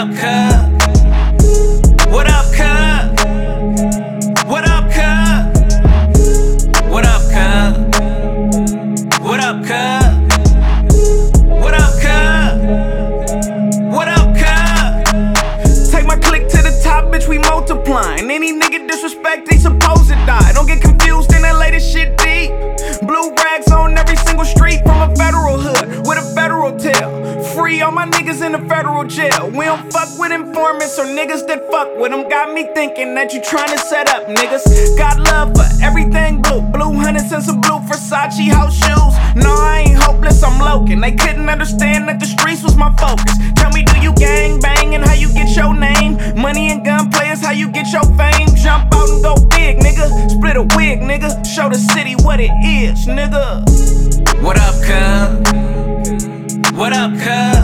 up, cuz? Free all my niggas in the federal jail. We don't fuck with informants or niggas that fuck with them. Got me thinking that you tryna set up niggas. Got love for everything blue. Blue hundreds and some blue Versace house shoes. No, I ain't hopeless, I'm loking. They couldn't understand that the streets was my focus. Tell me, do you gang bang and how you get your name? Money and gunplay is how you get your fame. Jump out and go big, nigga. Split a wig, nigga. Show the city what it is, nigga. What up, cuz? What up, cuz?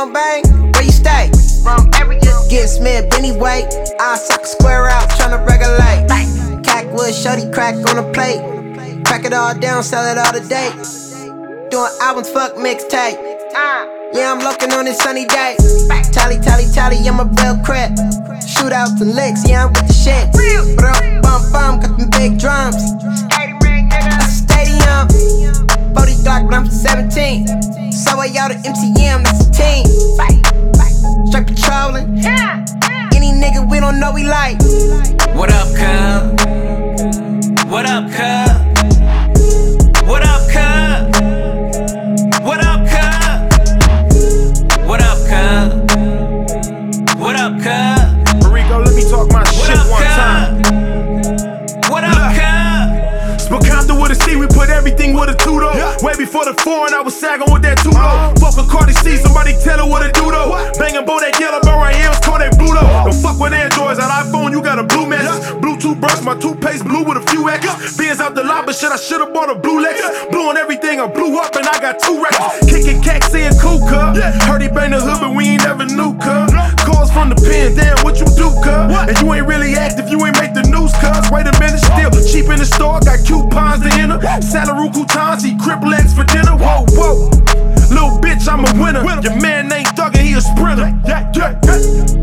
Are on bang? Where you stay? From area. Get Smith anyway. I suck a square out, tryna regulate. Cackwood, shorty crack on the plate. Crack it all down, sell it all today. Doing albums, fuck mixtape. Yeah, I'm looking on this sunny day. Tally, tally, tally, I'm a real crip. Shootouts and licks, yeah, I'm with the shit. Brum, bum, bum, got them big drums. A stadium. 40 Glock, but I'm 17. So I out at MCM, that's team. Straight patrolling. Any nigga we don't know we like. What up, cuz? What up, cuz? Spokanta with a C, we put everything with a two though. Way before the foreign, I was sagging with that two though. Fuck a Cardi C, somebody tell her what to do though. Banging both that yellow bar right here, call that blue though. Don't fuck with Androids, on iPhone, you got a blue message. Blue toothbrush, my toothpaste blue with a few X's. Beans out the lot, but shit, I should've bought a blue Lexus. Blue on everything, I blew up and I got two records. Uh-huh. Kicking cat, saying cool, cuz. Heard he bang the hood, but we ain't never knew, cuz. Calls from the pen, damn, what you do, cuz? And you ain't really active, you ain't make the news, cuz. I'm a winner. Your man ain't thuggin', he a sprinter.